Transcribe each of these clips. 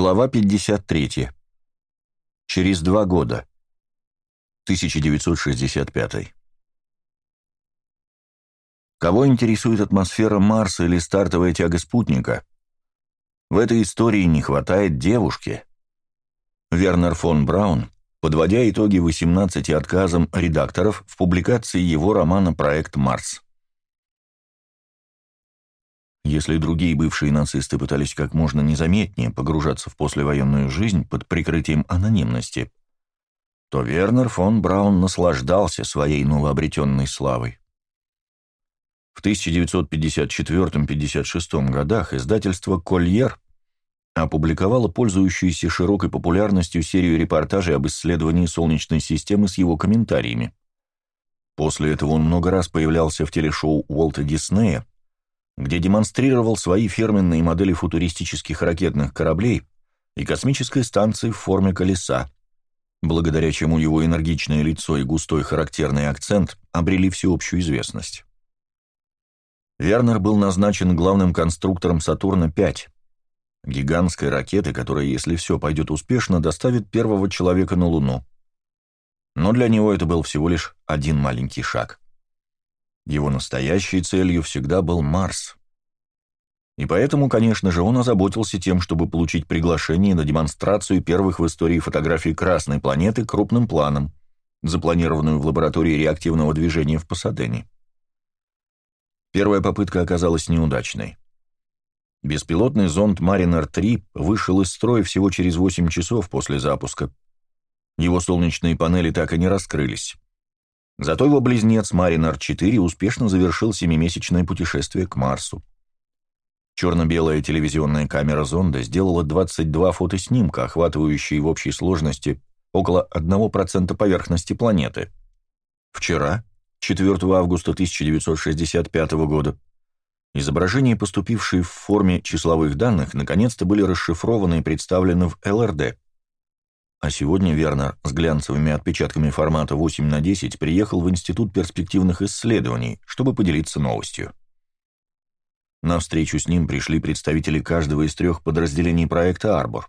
Глава 53. Через два года. 1965. Кого интересует атмосфера Марса или стартовая тяга спутника? В этой истории не хватает девушки. Вернер фон Браун, подводя итоги 18 отказам редакторов в публикации его романа «Проект Марс». Если другие бывшие нацисты пытались как можно незаметнее погружаться в послевоенную жизнь под прикрытием анонимности, то Вернер фон Браун наслаждался своей новообретенной славой. В 1954-56 годах издательство «Кольер» опубликовало пользующуюся широкой популярностью серию репортажей об исследовании Солнечной системы с его комментариями. После этого он много раз появлялся в телешоу Уолта Диснея, где демонстрировал свои фирменные модели футуристических ракетных кораблей и космической станции в форме колеса, благодаря чему его энергичное лицо и густой характерный акцент обрели всеобщую известность. Вернер был назначен главным конструктором «Сатурна-5», гигантской ракеты, которая, если все пойдет успешно, доставит первого человека на Луну. Но для него это был всего лишь один маленький шаг. Его настоящей целью всегда был Марс. И поэтому, конечно же, он озаботился тем, чтобы получить приглашение на демонстрацию первых в истории фотографий Красной планеты крупным планом, запланированную в лаборатории реактивного движения в Пасадене. Первая попытка оказалась неудачной. Беспилотный зонд Mariner-3 вышел из строя всего через 8 часов после запуска. Его солнечные панели так и не раскрылись. Зато его близнец Маринар-4 успешно завершил семимесячное путешествие к Марсу. Черно-белая телевизионная камера зонда сделала 22 фотоснимка, охватывающие в общей сложности около 1% поверхности планеты. Вчера, 4 августа 1965 года, изображения, поступившие в форме числовых данных, наконец-то были расшифрованы и представлены в ЛРД – а сегодня Вернер с глянцевыми отпечатками формата 8 на 10 приехал в Институт перспективных исследований, чтобы поделиться новостью. На встречу с ним пришли представители каждого из трех подразделений проекта «Арбор».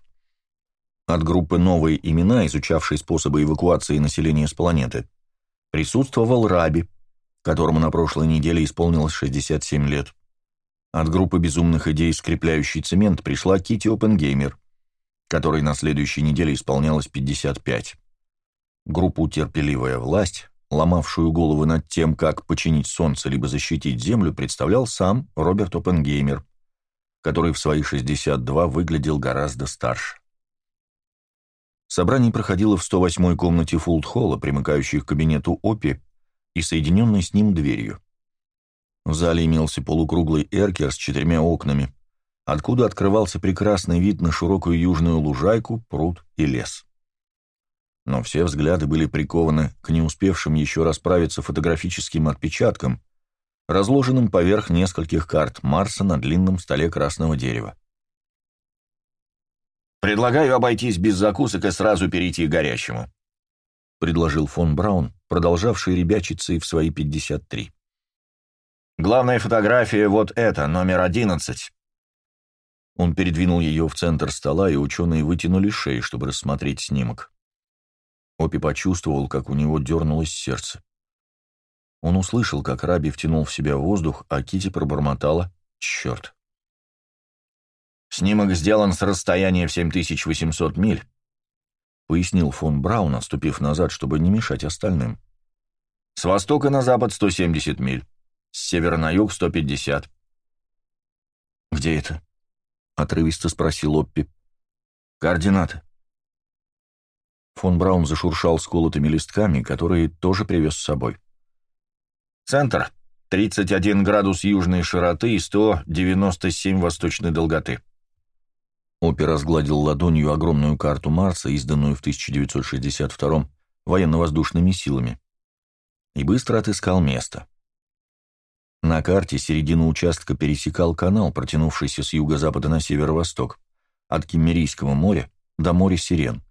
От группы «Новые имена», изучавшей способы эвакуации населения с планеты, присутствовал Раби, которому на прошлой неделе исполнилось 67 лет. От группы безумных идей «Скрепляющий цемент» пришла Кити Опенгеймер – которой на следующей неделе исполнялось 55. Группу «Терпеливая власть», ломавшую головы над тем, как починить Солнце либо защитить Землю, представлял сам Роберт Оппенгеймер, который в свои 62 выглядел гораздо старше. Собрание проходило в 108-й комнате Фулд-холла, примыкающей к кабинету Опи, и соединенной с ним дверью. В зале имелся полукруглый эркер с четырьмя окнами, откуда открывался прекрасный вид на широкую южную лужайку, пруд и лес. Но все взгляды были прикованы к не успевшим еще расправиться фотографическим отпечаткам, разложенным поверх нескольких карт Марса на длинном столе красного дерева. «Предлагаю обойтись без закусок и сразу перейти к горячему», — предложил фон Браун, продолжавший ребячиться и в свои 53. «Главная фотография вот эта, номер одиннадцать. Он передвинул ее в центр стола, и ученые вытянули шеи, чтобы рассмотреть снимок. Опи почувствовал, как у него дернулось сердце. Он услышал, как Раби втянул в себя воздух, а Кити пробормотала «Черт!». «Снимок сделан с расстояния в 7800 миль», — пояснил фон Браун, отступив назад, чтобы не мешать остальным. «С востока на запад 170 миль, с севера на юг 150». «Где это?» Отрывисто спросил Оппи. «Координаты». Фон Браун зашуршал сколотыми листками, которые тоже привез с собой. «Центр. 31 градус южной широты и 197 восточной долготы». Оппи разгладил ладонью огромную карту Марса, изданную в 1962 военно-воздушными силами, и быстро отыскал место. На карте середину участка пересекал канал, протянувшийся с юго-запада на северо-восток, от Киммерийского моря до моря Сирен.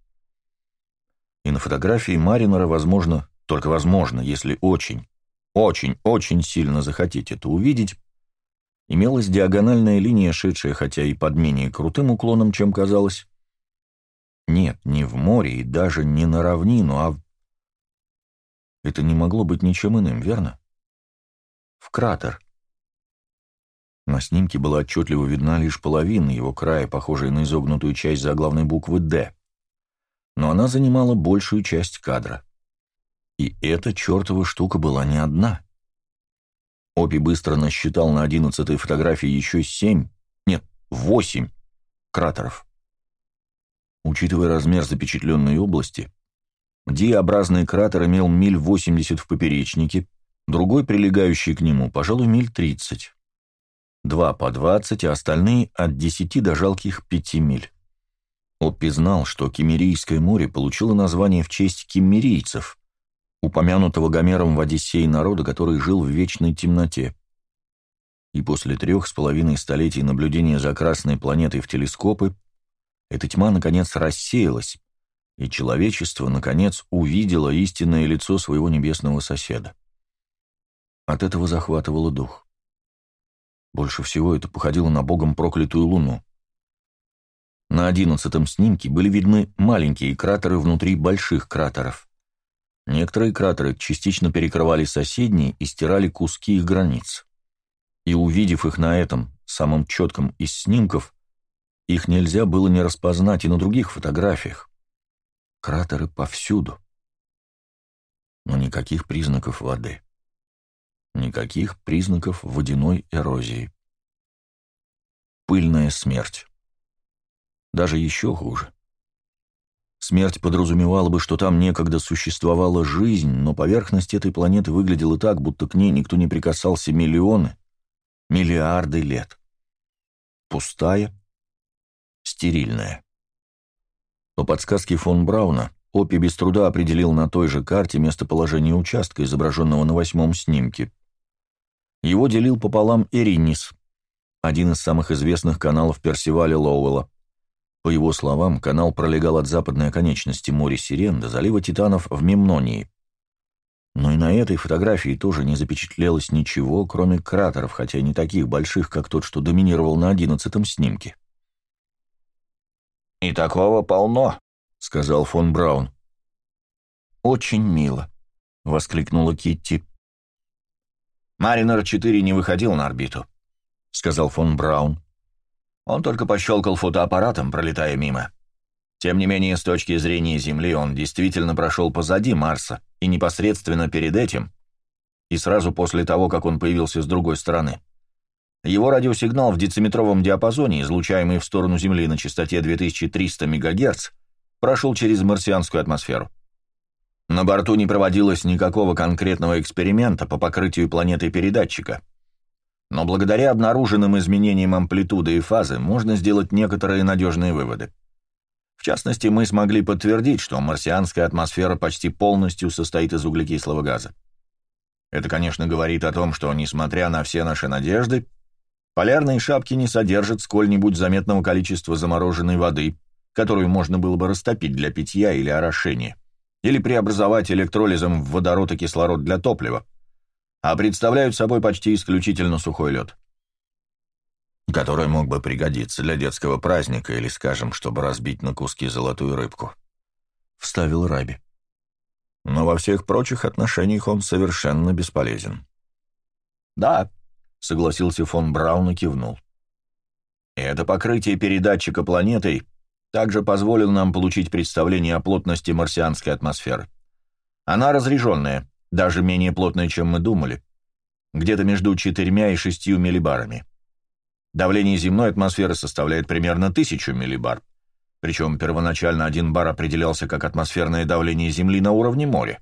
И на фотографии Маринера, возможно, только возможно, если очень, очень, очень сильно захотите это увидеть, имелась диагональная линия, шедшая, хотя и под менее крутым уклоном, чем казалось, Нет, не в море и даже не на равнину, а. Это не могло быть ничем иным, верно? В кратер. На снимке была отчетливо видна лишь половина его края, похожая на изогнутую часть заглавной буквы «Д». Но она занимала большую часть кадра. И эта чертова штука была не одна. Опи быстро насчитал на одиннадцатой фотографии еще семь, нет, восемь кратеров. Учитывая размер запечатленной области, D-образный кратер имел миль 80 в поперечнике, другой, прилегающий к нему, пожалуй, миль 30 два по двадцать, а остальные от десяти до жалких пяти миль. Оппи знал, что Кемерийское море получило название в честь кемерийцев, упомянутого Гомером в Одиссее народа, который жил в вечной темноте. И после трех с половиной столетий наблюдения за красной планетой в телескопы, эта тьма, наконец, рассеялась, и человечество, наконец, увидело истинное лицо своего небесного соседа. От этого захватывало дух. Больше всего это походило на богом проклятую луну. На одиннадцатом снимке были видны маленькие кратеры внутри больших кратеров. Некоторые кратеры частично перекрывали соседние и стирали куски их границ. И увидев их на этом, самом четком из снимков, их нельзя было не распознать и на других фотографиях. Кратеры повсюду. Но никаких признаков воды. Никаких признаков водяной эрозии. Пыльная смерть. Даже еще хуже. Смерть подразумевала бы, что там некогда существовала жизнь, но поверхность этой планеты выглядела так, будто к ней никто не прикасался миллионы, миллиарды лет. Пустая, стерильная. По подсказке фон Брауна, Опи без труда определил на той же карте местоположение участка, изображенного на восьмом снимке. Его делил пополам Эринис, один из самых известных каналов Персиваля Лоуэлла. По его словам, канал пролегал от западной оконечности моря Сирен до залива Титанов в Мемнонии. Но и на этой фотографии тоже не запечатлелось ничего, кроме кратеров, хотя не таких больших, как тот, что доминировал на одиннадцатом снимке. «И такого полно», — сказал фон Браун. «Очень мило», — воскликнула Китти. «Маринер-4 не выходил на орбиту», — сказал фон Браун. Он только пощелкал фотоаппаратом, пролетая мимо. Тем не менее, с точки зрения Земли, он действительно прошел позади Марса, и непосредственно перед этим, и сразу после того, как он появился с другой стороны. Его радиосигнал в дециметровом диапазоне, излучаемый в сторону Земли на частоте 2300 МГц, прошел через марсианскую атмосферу. На борту не проводилось никакого конкретного эксперимента по покрытию планеты передатчика. Но благодаря обнаруженным изменениям амплитуды и фазы можно сделать некоторые надежные выводы. В частности, мы смогли подтвердить, что марсианская атмосфера почти полностью состоит из углекислого газа. Это, конечно, говорит о том, что, несмотря на все наши надежды, полярные шапки не содержат сколь-нибудь заметного количества замороженной воды, которую можно было бы растопить для питья или орошения или преобразовать электролизом в водород и кислород для топлива, а представляют собой почти исключительно сухой лед. Который мог бы пригодиться для детского праздника или, скажем, чтобы разбить на куски золотую рыбку. Вставил Раби. Но во всех прочих отношениях он совершенно бесполезен. «Да», — согласился фон Браун и кивнул. «Это покрытие передатчика планетой также позволил нам получить представление о плотности марсианской атмосферы. Она разреженная, даже менее плотная, чем мы думали, где-то между 4 и 6 миллибарами. Давление земной атмосферы составляет примерно 1000 миллибар, причем первоначально один бар определялся как атмосферное давление Земли на уровне моря.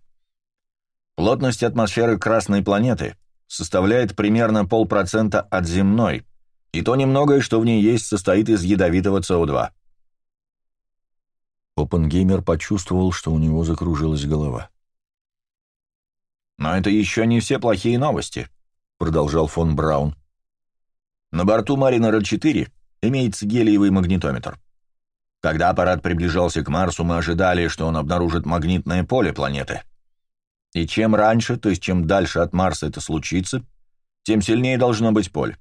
Плотность атмосферы Красной планеты составляет примерно полпроцента от земной, и то немногое, что в ней есть, состоит из ядовитого СО2. Опенгеймер почувствовал, что у него закружилась голова. «Но это еще не все плохие новости», — продолжал фон Браун. «На борту Маринера-4 имеется гелиевый магнитометр. Когда аппарат приближался к Марсу, мы ожидали, что он обнаружит магнитное поле планеты. И чем раньше, то есть чем дальше от Марса это случится, тем сильнее должно быть поле.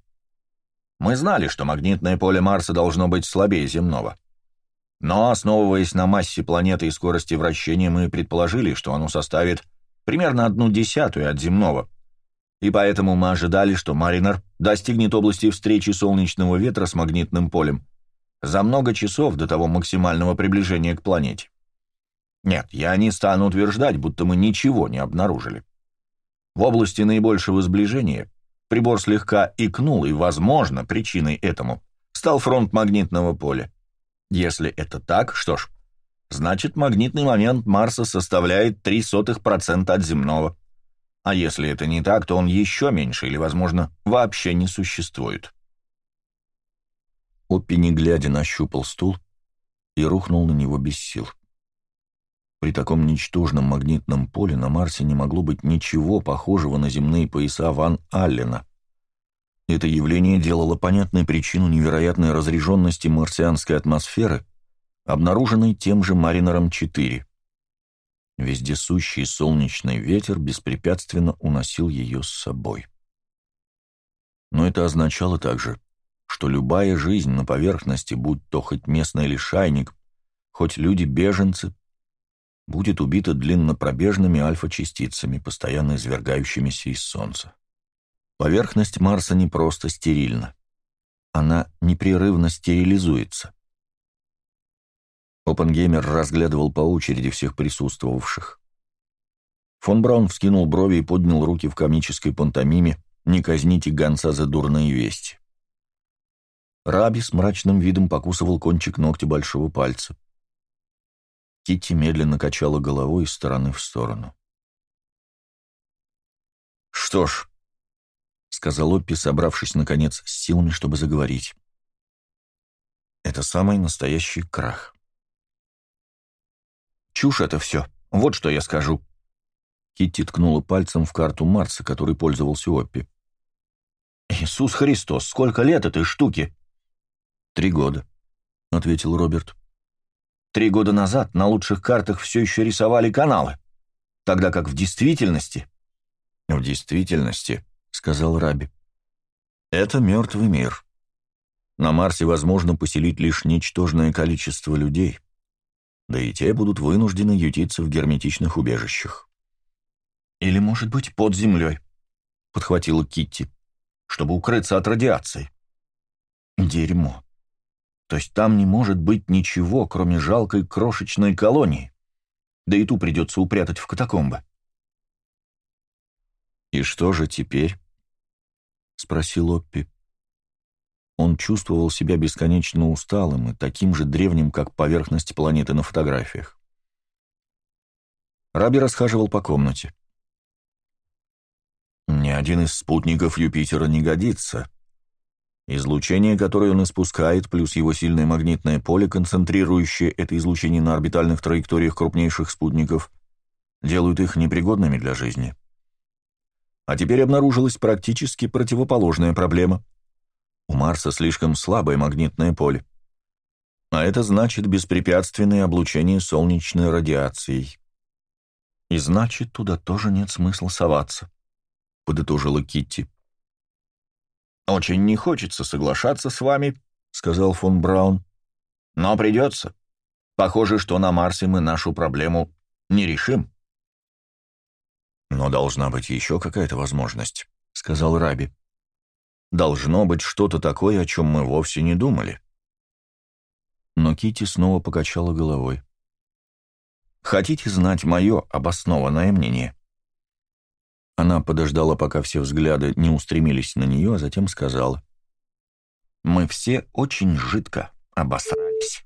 Мы знали, что магнитное поле Марса должно быть слабее земного. Но, основываясь на массе планеты и скорости вращения, мы предположили, что оно составит примерно одну десятую от земного. И поэтому мы ожидали, что Маринер достигнет области встречи солнечного ветра с магнитным полем за много часов до того максимального приближения к планете. Нет, я не стану утверждать, будто мы ничего не обнаружили. В области наибольшего сближения прибор слегка икнул, и, возможно, причиной этому стал фронт магнитного поля. Если это так, что ж, значит магнитный момент Марса составляет 0,03% от земного. А если это не так, то он еще меньше или, возможно, вообще не существует. Оппи, не глядя, нащупал стул и рухнул на него без сил. При таком ничтожном магнитном поле на Марсе не могло быть ничего похожего на земные пояса Ван Аллена. Это явление делало понятной причину невероятной разреженности марсианской атмосферы, обнаруженной тем же Маринером-4. Вездесущий солнечный ветер беспрепятственно уносил ее с собой. Но это означало также, что любая жизнь на поверхности, будь то хоть местный лишайник, хоть люди-беженцы, будет убита длиннопробежными альфа-частицами, постоянно извергающимися из Солнца. Поверхность Марса не просто стерильна. Она непрерывно стерилизуется. Опенгеймер разглядывал по очереди всех присутствовавших. Фон Браун вскинул брови и поднял руки в комической пантомиме «Не казните гонца за дурные вести». Раби с мрачным видом покусывал кончик ногтя большого пальца. Китти медленно качала головой из стороны в сторону. «Что ж», — сказал Оппи, собравшись, наконец, с силами, чтобы заговорить, — «это самый настоящий крах». «Чушь это все, вот что я скажу». Китти ткнула пальцем в карту Марса, которой пользовался Оппи. «Иисус Христос, сколько лет этой штуки?» «Три года», — ответил Роберт. Три года назад на лучших картах все еще рисовали каналы, тогда как в действительности... «В действительности», — сказал Раби, — «это мертвый мир. На Марсе возможно поселить лишь ничтожное количество людей, да и те будут вынуждены ютиться в герметичных убежищах». «Или, может быть, под землей», — подхватила Китти, — «чтобы укрыться от радиации». «Дерьмо», то есть там не может быть ничего, кроме жалкой крошечной колонии. Да и ту придется упрятать в катакомбы. «И что же теперь?» — спросил Оппи. Он чувствовал себя бесконечно усталым и таким же древним, как поверхность планеты на фотографиях. Раби расхаживал по комнате. «Ни один из спутников Юпитера не годится», Излучение, которое он испускает, плюс его сильное магнитное поле, концентрирующее это излучение на орбитальных траекториях крупнейших спутников, делают их непригодными для жизни. А теперь обнаружилась практически противоположная проблема. У Марса слишком слабое магнитное поле. А это значит беспрепятственное облучение солнечной радиацией. И значит, туда тоже нет смысла соваться, подытожила Китти. «Очень не хочется соглашаться с вами», — сказал фон Браун. «Но придется. Похоже, что на Марсе мы нашу проблему не решим». «Но должна быть еще какая-то возможность», — сказал Раби. «Должно быть что-то такое, о чем мы вовсе не думали». Но Кити снова покачала головой. «Хотите знать мое обоснованное мнение?» Она подождала, пока все взгляды не устремились на нее, а затем сказала. «Мы все очень жидко обосрались».